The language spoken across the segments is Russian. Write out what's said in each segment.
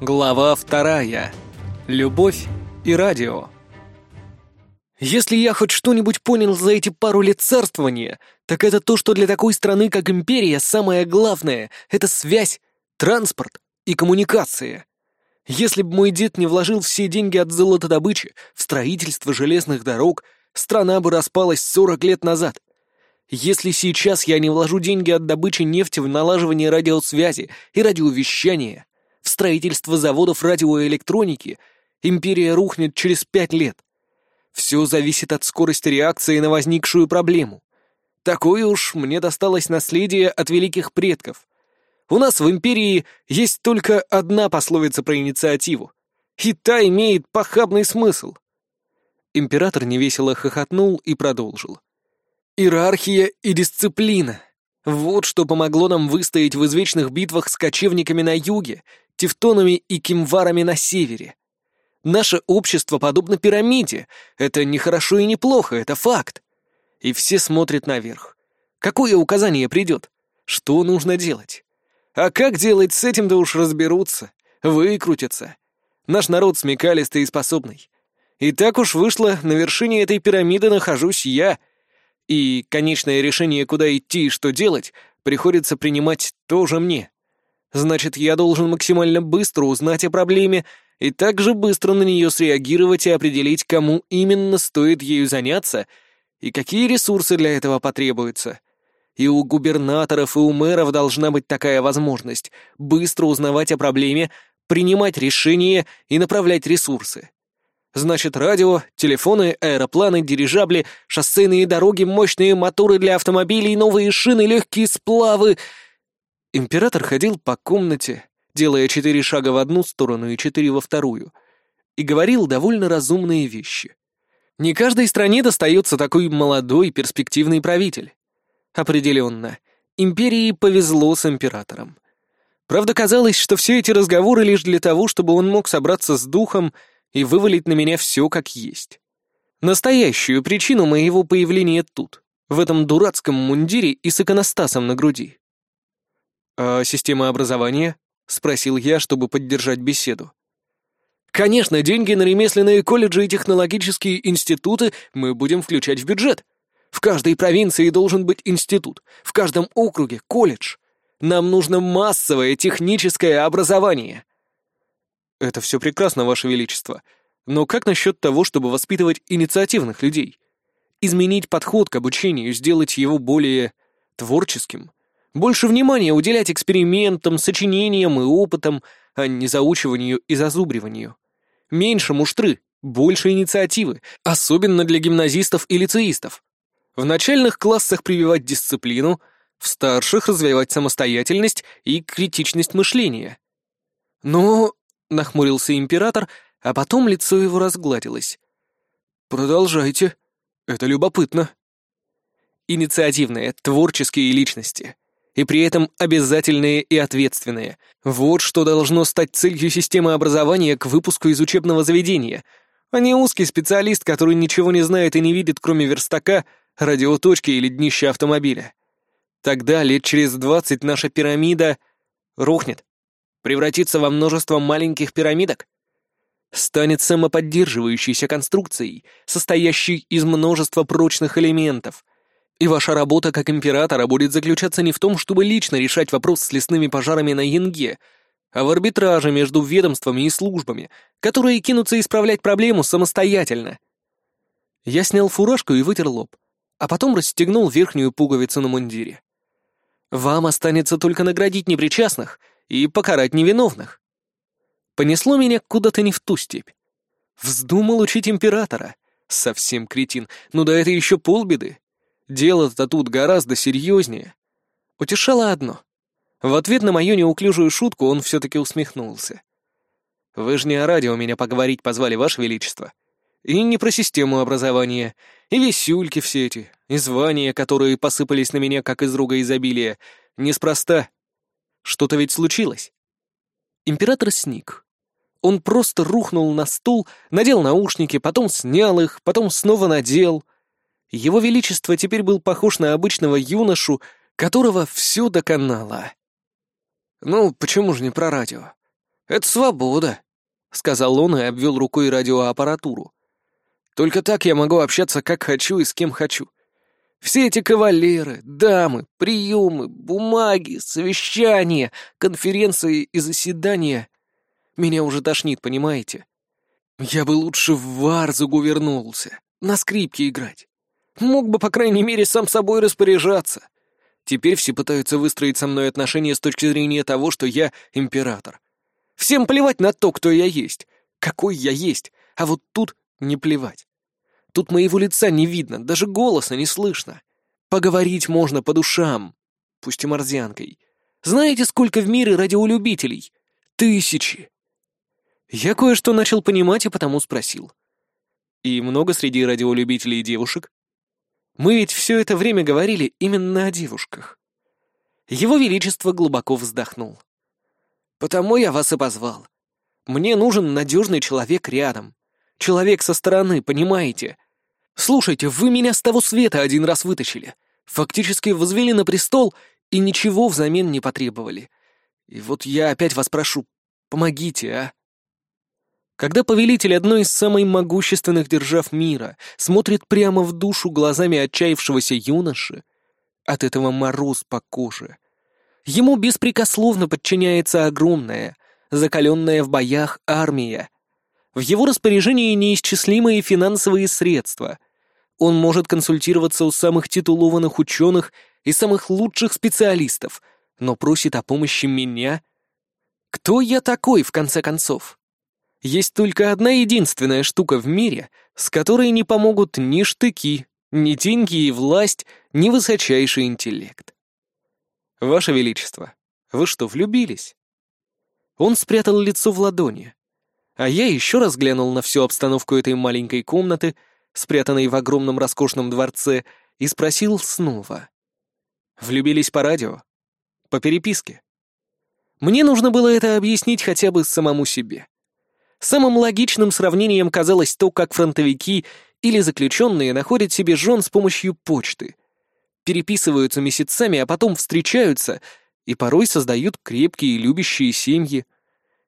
Глава вторая. Любовь и радио. Если я хоть что-нибудь понял за эти пару лет царствования, так это то, что для такой страны, как Империя, самое главное — это связь, транспорт и коммуникация. Если бы мой дед не вложил все деньги от золотодобычи в строительство железных дорог, страна бы распалась 40 лет назад. Если сейчас я не вложу деньги от добычи нефти в налаживание радиосвязи и радиовещания, в строительство заводов радиоэлектроники, империя рухнет через пять лет. Все зависит от скорости реакции на возникшую проблему. Такое уж мне досталось наследие от великих предков. У нас в империи есть только одна пословица про инициативу. И та имеет похабный смысл. Император невесело хохотнул и продолжил. Иерархия и дисциплина. Вот что помогло нам выстоять в извечных битвах с кочевниками на юге, тевтонами и кимварами на севере. Наше общество подобно пирамиде. Это не хорошо и не плохо, это факт. И все смотрят наверх. Какое указание придет? Что нужно делать? А как делать с этим, да уж разберутся, выкрутятся. Наш народ смекалистый и способный. И так уж вышло, на вершине этой пирамиды нахожусь я — и конечное решение, куда идти и что делать, приходится принимать тоже мне. Значит, я должен максимально быстро узнать о проблеме и также быстро на нее среагировать и определить, кому именно стоит ею заняться и какие ресурсы для этого потребуются. И у губернаторов, и у мэров должна быть такая возможность — быстро узнавать о проблеме, принимать решения и направлять ресурсы. Значит, радио, телефоны, аэропланы, дирижабли, шоссейные дороги, мощные моторы для автомобилей, новые шины, легкие сплавы. Император ходил по комнате, делая четыре шага в одну сторону и четыре во вторую, и говорил довольно разумные вещи. Не каждой стране достается такой молодой перспективный правитель. Определенно, империи повезло с императором. Правда, казалось, что все эти разговоры лишь для того, чтобы он мог собраться с духом и вывалить на меня все как есть. Настоящую причину моего появления тут, в этом дурацком мундире и с иконостасом на груди. «А система образования?» — спросил я, чтобы поддержать беседу. «Конечно, деньги на ремесленные колледжи и технологические институты мы будем включать в бюджет. В каждой провинции должен быть институт, в каждом округе — колледж. Нам нужно массовое техническое образование. «Это все прекрасно, Ваше Величество. Но как насчет того, чтобы воспитывать инициативных людей? Изменить подход к обучению, сделать его более творческим? Больше внимания уделять экспериментам, сочинениям и опытам, а не заучиванию и зазубриванию? Меньше муштры, больше инициативы, особенно для гимназистов и лицеистов. В начальных классах прививать дисциплину, в старших развивать самостоятельность и критичность мышления. Но — нахмурился император, а потом лицо его разгладилось. «Продолжайте. Это любопытно». Инициативные, творческие личности. И при этом обязательные и ответственные. Вот что должно стать целью системы образования к выпуску из учебного заведения, а не узкий специалист, который ничего не знает и не видит, кроме верстака, радиоточки или днища автомобиля. Тогда лет через двадцать наша пирамида рухнет превратиться во множество маленьких пирамидок? Станет самоподдерживающейся конструкцией, состоящей из множества прочных элементов. И ваша работа как императора будет заключаться не в том, чтобы лично решать вопрос с лесными пожарами на Янге, а в арбитраже между ведомствами и службами, которые кинутся исправлять проблему самостоятельно. Я снял фуражку и вытер лоб, а потом расстегнул верхнюю пуговицу на мундире. Вам останется только наградить непричастных — и покарать невиновных. Понесло меня куда-то не в ту степь. Вздумал учить императора. Совсем кретин. Ну да это еще полбеды. Дело-то тут гораздо серьезнее. Утешало одно. В ответ на мою неуклюжую шутку он все-таки усмехнулся. «Вы же не о радио меня поговорить позвали, Ваше Величество. И не про систему образования, и висюльки все эти, и звания, которые посыпались на меня, как из руга изобилия. Неспроста. Что-то ведь случилось. Император сник. Он просто рухнул на стул, надел наушники, потом снял их, потом снова надел. Его Величество теперь был похож на обычного юношу, которого все доконало. Ну, почему же не про радио? Это свобода», — сказал он и обвел рукой радиоаппаратуру. «Только так я могу общаться как хочу и с кем хочу. Все эти кавалеры, дамы, приемы, бумаги, совещания, конференции и заседания. Меня уже тошнит, понимаете? Я бы лучше в Варзугу вернулся, на скрипке играть. Мог бы, по крайней мере, сам собой распоряжаться. Теперь все пытаются выстроить со мной отношения с точки зрения того, что я император. Всем плевать на то, кто я есть, какой я есть, а вот тут не плевать. Тут моего лица не видно, даже голоса не слышно. Поговорить можно по душам, пусть и морзянкой. Знаете, сколько в мире радиолюбителей? Тысячи. Я кое-что начал понимать и потому спросил. И много среди радиолюбителей девушек? Мы ведь все это время говорили именно о девушках. Его Величество глубоко вздохнул. «Потому я вас и позвал. Мне нужен надежный человек рядом. Человек со стороны, понимаете? Слушайте, вы меня с того света один раз вытащили. Фактически возвели на престол и ничего взамен не потребовали. И вот я опять вас прошу, помогите, а?» Когда повелитель одной из самых могущественных держав мира смотрит прямо в душу глазами отчаявшегося юноши, от этого мороз по коже. Ему беспрекословно подчиняется огромная, закаленная в боях армия. В его распоряжении неисчислимые финансовые средства. Он может консультироваться у самых титулованных ученых и самых лучших специалистов, но просит о помощи меня. Кто я такой, в конце концов? Есть только одна единственная штука в мире, с которой не помогут ни штыки, ни деньги и власть, ни высочайший интеллект. Ваше Величество, вы что, влюбились? Он спрятал лицо в ладони, а я еще раз глянул на всю обстановку этой маленькой комнаты, спрятанной в огромном роскошном дворце, и спросил снова. Влюбились по радио? По переписке? Мне нужно было это объяснить хотя бы самому себе. Самым логичным сравнением казалось то, как фронтовики или заключенные находят себе жен с помощью почты. Переписываются месяцами, а потом встречаются и порой создают крепкие и любящие семьи.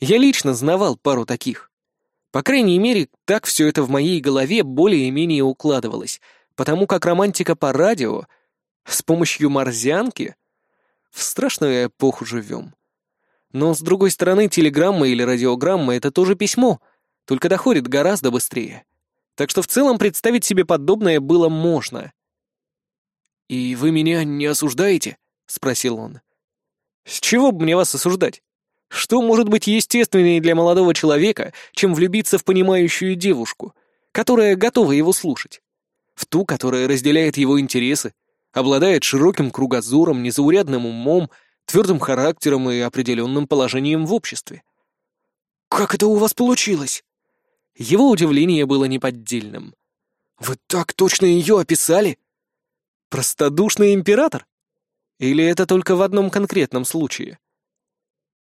Я лично знавал пару таких. По крайней мере, так все это в моей голове более-менее укладывалось, потому как романтика по радио с помощью морзянки в страшную эпоху живем. Но, с другой стороны, телеграмма или радиограмма — это тоже письмо, только доходит гораздо быстрее. Так что в целом представить себе подобное было можно. «И вы меня не осуждаете?» — спросил он. «С чего бы мне вас осуждать? Что может быть естественнее для молодого человека, чем влюбиться в понимающую девушку, которая готова его слушать? В ту, которая разделяет его интересы, обладает широким кругозором, незаурядным умом, твердым характером и определенным положением в обществе. «Как это у вас получилось?» Его удивление было неподдельным. «Вы так точно ее описали?» «Простодушный император? Или это только в одном конкретном случае?»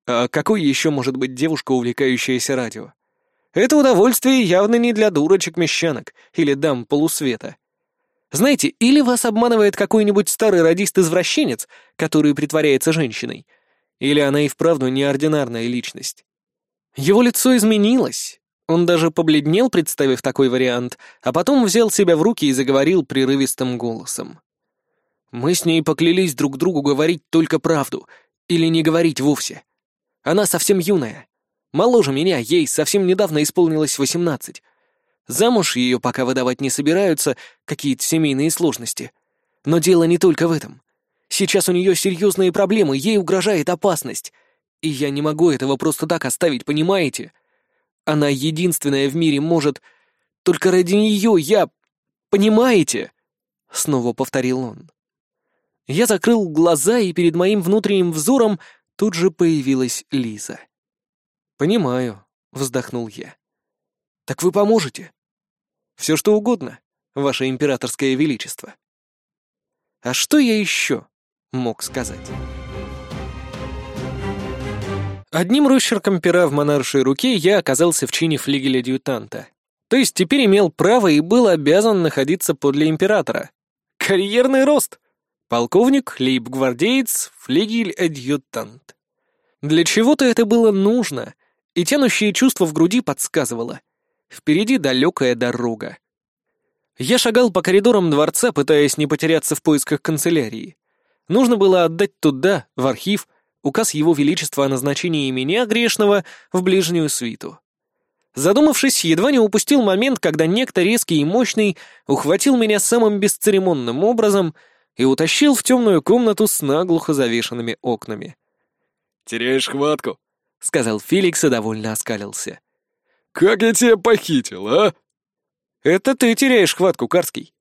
«А какой еще может быть девушка, увлекающаяся радио?» «Это удовольствие явно не для дурочек-мещанок или дам полусвета. Знаете, или вас обманывает какой-нибудь старый радист-извращенец, который притворяется женщиной, или она и вправду неординарная личность. Его лицо изменилось. Он даже побледнел, представив такой вариант, а потом взял себя в руки и заговорил прерывистым голосом. Мы с ней поклялись друг другу говорить только правду, или не говорить вовсе. Она совсем юная. Моложе меня, ей совсем недавно исполнилось восемнадцать. Замуж ее пока выдавать не собираются, какие-то семейные сложности. Но дело не только в этом. Сейчас у нее серьезные проблемы, ей угрожает опасность. И я не могу этого просто так оставить, понимаете? Она единственная в мире может... Только ради нее я... Понимаете?» Снова повторил он. Я закрыл глаза, и перед моим внутренним взором тут же появилась Лиза. «Понимаю», — вздохнул я. «Так вы поможете?» Все что угодно, ваше императорское величество. А что я еще мог сказать? Одним росчерком пера в монаршей руке я оказался в чине флигеля-дьютанта. То есть теперь имел право и был обязан находиться подле императора. Карьерный рост. Полковник, лейб-гвардеец, флигель-адъютант. Для чего-то это было нужно, и тянущее чувство в груди подсказывало. Впереди далекая дорога. Я шагал по коридорам дворца, пытаясь не потеряться в поисках канцелярии. Нужно было отдать туда, в архив, указ Его Величества о назначении меня, грешного, в ближнюю свиту. Задумавшись, едва не упустил момент, когда некто резкий и мощный ухватил меня самым бесцеремонным образом и утащил в темную комнату с наглухо завешенными окнами. «Теряешь хватку», — сказал Феликс и довольно оскалился. «Как я тебя похитил, а?» «Это ты теряешь хватку, Карский».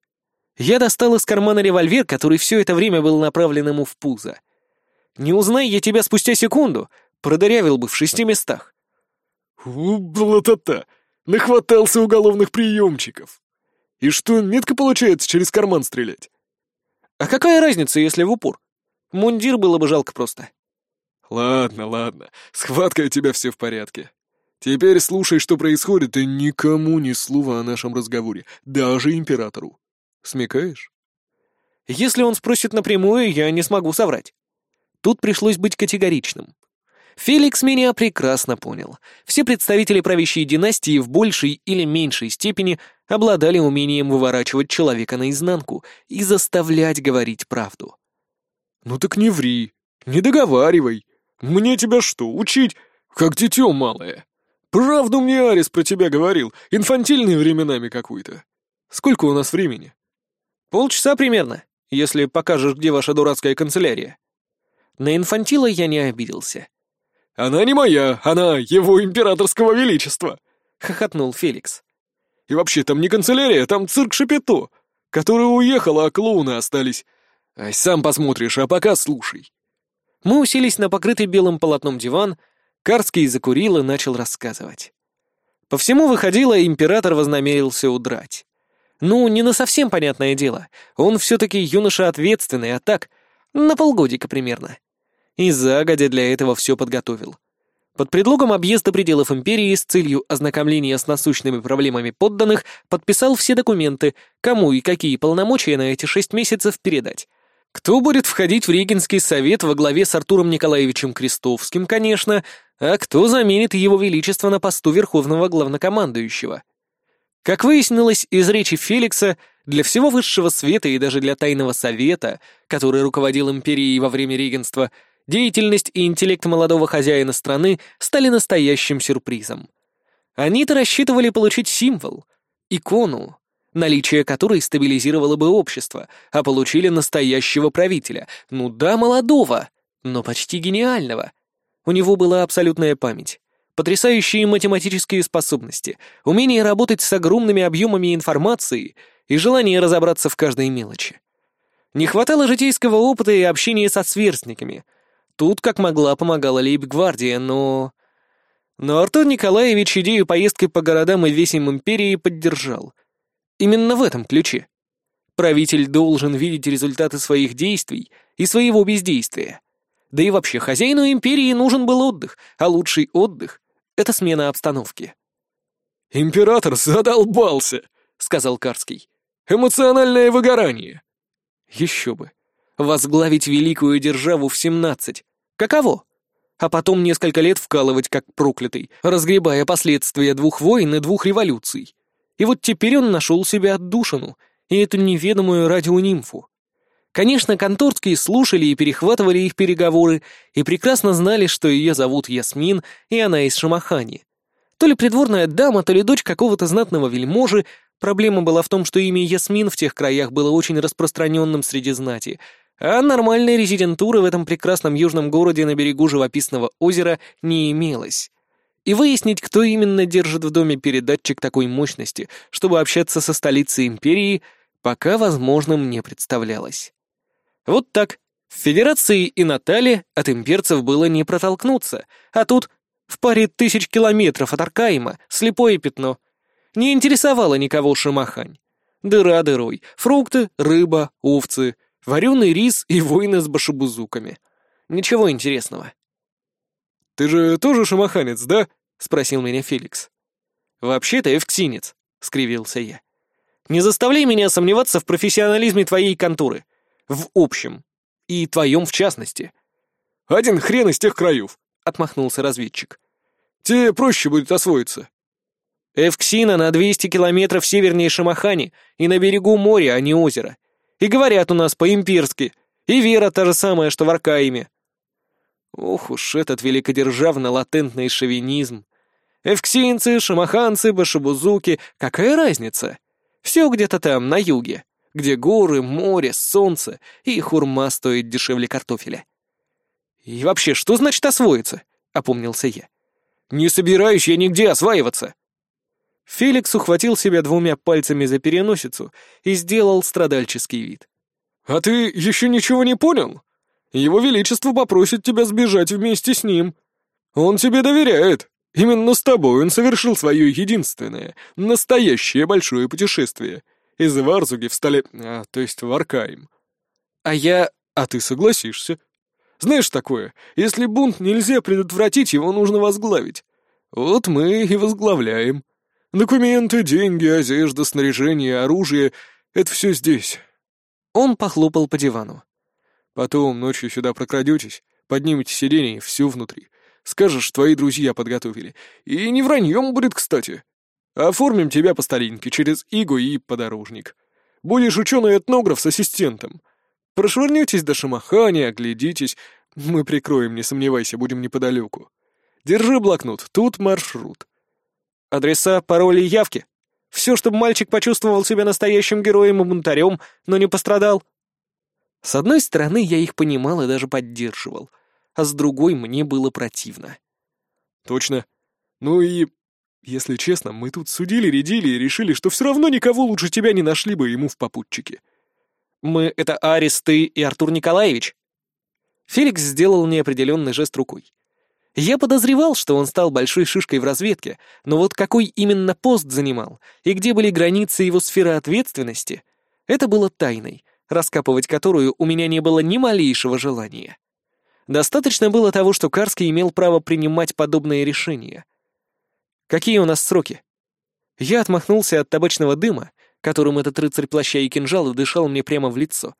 Я достал из кармана револьвер, который все это время был направлен ему в пузо. «Не узнай я тебя спустя секунду, продырявил бы в шести местах». «Блатота! Нахватался уголовных приемчиков! И что, метко получается через карман стрелять?» «А какая разница, если в упор? Мундир было бы жалко просто». «Ладно, ладно, схватка у тебя все в порядке. Теперь слушай, что происходит, и никому ни слова о нашем разговоре, даже императору. Смекаешь?» «Если он спросит напрямую, я не смогу соврать». Тут пришлось быть категоричным. Феликс меня прекрасно понял. Все представители правящей династии в большей или меньшей степени обладали умением выворачивать человека наизнанку и заставлять говорить правду. «Ну так не ври, не договаривай. Мне тебя что, учить, как дитё малое? Правду мне Арис про тебя говорил, инфантильный временами какой-то. Сколько у нас времени?» «Полчаса примерно, если покажешь, где ваша дурацкая канцелярия». На инфантила я не обиделся. «Она не моя, она его императорского величества!» — хохотнул Феликс. «И вообще, там не канцелярия, там цирк Шапито, который уехал, а клоуны остались. Ай, сам посмотришь, а пока слушай». Мы уселись на покрытый белым полотном диван, Карский закурил и начал рассказывать. По всему выходило, император вознамерился удрать. Ну, не на совсем понятное дело. Он все-таки юноша ответственный, а так, на полгодика примерно. И загодя для этого все подготовил. Под предлогом объезда пределов империи с целью ознакомления с насущными проблемами подданных подписал все документы, кому и какие полномочия на эти шесть месяцев передать. Кто будет входить в Регенский совет во главе с Артуром Николаевичем Крестовским, конечно, а кто заменит его величество на посту верховного главнокомандующего. Как выяснилось из речи Феликса, для всего высшего света и даже для тайного совета, который руководил империей во время регенства, деятельность и интеллект молодого хозяина страны стали настоящим сюрпризом. Они-то рассчитывали получить символ, икону, наличие которой стабилизировало бы общество, а получили настоящего правителя. Ну да, молодого, но почти гениального. У него была абсолютная память, потрясающие математические способности, умение работать с огромными объемами информации и желание разобраться в каждой мелочи. Не хватало житейского опыта и общения со сверстниками. Тут, как могла, помогала лейб-гвардия, но... Но Артур Николаевич идею поездки по городам и весям империи поддержал — Именно в этом ключе. Правитель должен видеть результаты своих действий и своего бездействия. Да и вообще, хозяину империи нужен был отдых, а лучший отдых — это смена обстановки. «Император задолбался», — сказал Карский. «Эмоциональное выгорание». Еще бы. Возглавить великую державу в семнадцать. Каково? А потом несколько лет вкалывать как проклятый, разгребая последствия двух войн и двух революций. И вот теперь он нашел себе отдушину и эту неведомую радионимфу. Конечно, конторские слушали и перехватывали их переговоры и прекрасно знали, что ее зовут Ясмин, и она из Шамахани. То ли придворная дама, то ли дочь какого-то знатного вельможи, проблема была в том, что имя Ясмин в тех краях было очень распространенным среди знати, а нормальной резидентуры в этом прекрасном южном городе на берегу живописного озера не имелось и выяснить, кто именно держит в доме передатчик такой мощности, чтобы общаться со столицей империи, пока возможным не представлялось. Вот так. В Федерации и Натале от имперцев было не протолкнуться, а тут в паре тысяч километров от Аркаима слепое пятно. Не интересовало никого Шамахань. Дыра дырой, фрукты, рыба, овцы, вареный рис и войны с башебузуками. Ничего интересного. «Ты же тоже шамаханец, да?» — спросил меня Феликс. «Вообще-то эвксинец», — скривился я. «Не заставляй меня сомневаться в профессионализме твоей конторы. В общем. И твоем в частности». «Один хрен из тех краев», — отмахнулся разведчик. Тебе проще будет освоиться». Эвксина на 200 километров севернее Шамахани и на берегу моря, а не озера. И говорят у нас по-имперски. И вера та же самая, что в Аркаиме. Ох уж этот великодержавно-латентный шовинизм. Эвксинцы, шамаханцы, башебузуки — какая разница? Все где-то там, на юге, где горы, море, солнце, и хурма стоит дешевле картофеля. И вообще, что значит освоиться? — опомнился я. «Не собираюсь я нигде осваиваться!» Феликс ухватил себя двумя пальцами за переносицу и сделал страдальческий вид. «А ты еще ничего не понял? Его Величество попросит тебя сбежать вместе с ним. Он тебе доверяет. Именно с тобой он совершил свое единственное, настоящее большое путешествие. Из Варзуги в столе... А, то есть в Аркаим. А я... А ты согласишься. Знаешь такое, если бунт нельзя предотвратить, его нужно возглавить. Вот мы и возглавляем. Документы, деньги, одежда, снаряжение, оружие — это все здесь. Он похлопал по дивану. Потом ночью сюда прокрадетесь, поднимете сиденье, все внутри. Скажешь, твои друзья подготовили. И не враньем будет, кстати. Оформим тебя по старинке через Игу и подорожник. Будешь ученый-этнограф с ассистентом. Прошвырнетесь до Шамахани, оглядитесь. Мы прикроем, не сомневайся, будем неподалеку. Держи блокнот, тут маршрут. Адреса, пароли, явки. Все, чтобы мальчик почувствовал себя настоящим героем и бунтарем, но не пострадал. С одной стороны, я их понимал и даже поддерживал, а с другой мне было противно. Точно. Ну и, если честно, мы тут судили-редили и решили, что все равно никого лучше тебя не нашли бы ему в попутчике. Мы — это Арис, ты и Артур Николаевич?» Феликс сделал неопределенный жест рукой. Я подозревал, что он стал большой шишкой в разведке, но вот какой именно пост занимал и где были границы его сферы ответственности, это было тайной, раскапывать которую у меня не было ни малейшего желания. Достаточно было того, что Карский имел право принимать подобные решения. «Какие у нас сроки?» Я отмахнулся от табачного дыма которым этот рыцарь плаща и кинжала дышал мне прямо в лицо.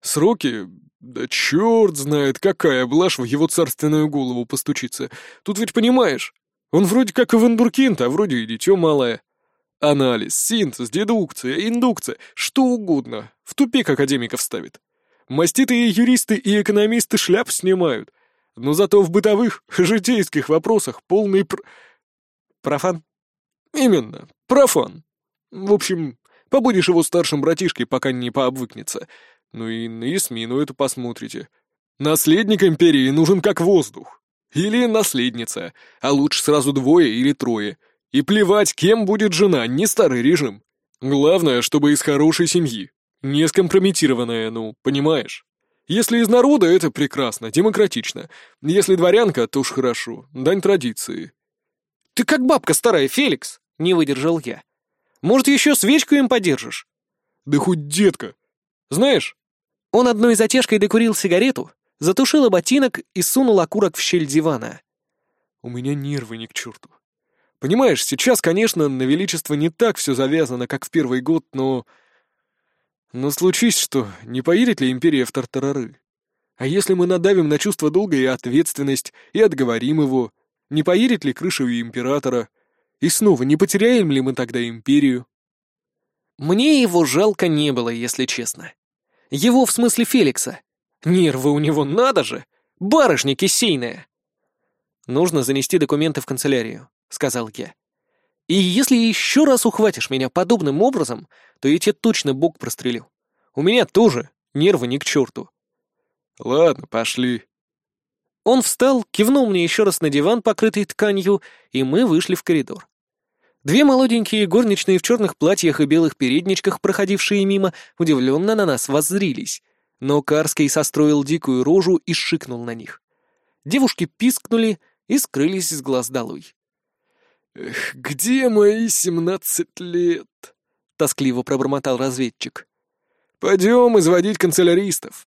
«Сроки? Да черт знает, какая блажь в его царственную голову постучится. Тут ведь понимаешь, он вроде как и вандуркинт, а вроде и дитё малое. Анализ, синтез, дедукция, индукция, что угодно. В тупик академиков ставит. Маститые юристы и экономисты шляп снимают. Но зато в бытовых, житейских вопросах полный пр... Профан? Именно, профан. В общем, Побудешь его старшим братишкой, пока не пообвыкнется. Ну и на Ясмину эту посмотрите. Наследник империи нужен как воздух. Или наследница, а лучше сразу двое или трое. И плевать, кем будет жена, не старый режим. Главное, чтобы из хорошей семьи. Не скомпрометированная, ну, понимаешь? Если из народа, это прекрасно, демократично. Если дворянка, то уж хорошо, дань традиции. «Ты как бабка старая, Феликс!» — не выдержал я. Может, еще свечку им подержишь?» «Да хоть детка! Знаешь...» Он одной затяжкой докурил сигарету, затушил ботинок и сунул окурок в щель дивана. «У меня нервы не к черту. Понимаешь, сейчас, конечно, на Величество не так все завязано, как в первый год, но... Но случись что, не поедет ли Империя в тартарары? А если мы надавим на чувство долга и ответственность и отговорим его, не поедет ли крыша у Императора? И снова, не потеряем ли мы тогда империю? Мне его жалко не было, если честно. Его в смысле Феликса. Нервы у него надо же! Барышня кисейная! Нужно занести документы в канцелярию, сказал я. И если еще раз ухватишь меня подобным образом, то я тебе точно бок прострелю. У меня тоже нервы ни к черту. Ладно, пошли. Он встал, кивнул мне еще раз на диван, покрытый тканью, и мы вышли в коридор. Две молоденькие горничные в черных платьях и белых передничках, проходившие мимо, удивленно на нас воззрились, но Карский состроил дикую рожу и шикнул на них. Девушки пискнули и скрылись с глаз долой. «Эх, где мои семнадцать лет?» — тоскливо пробормотал разведчик. «Пойдем изводить канцеляристов.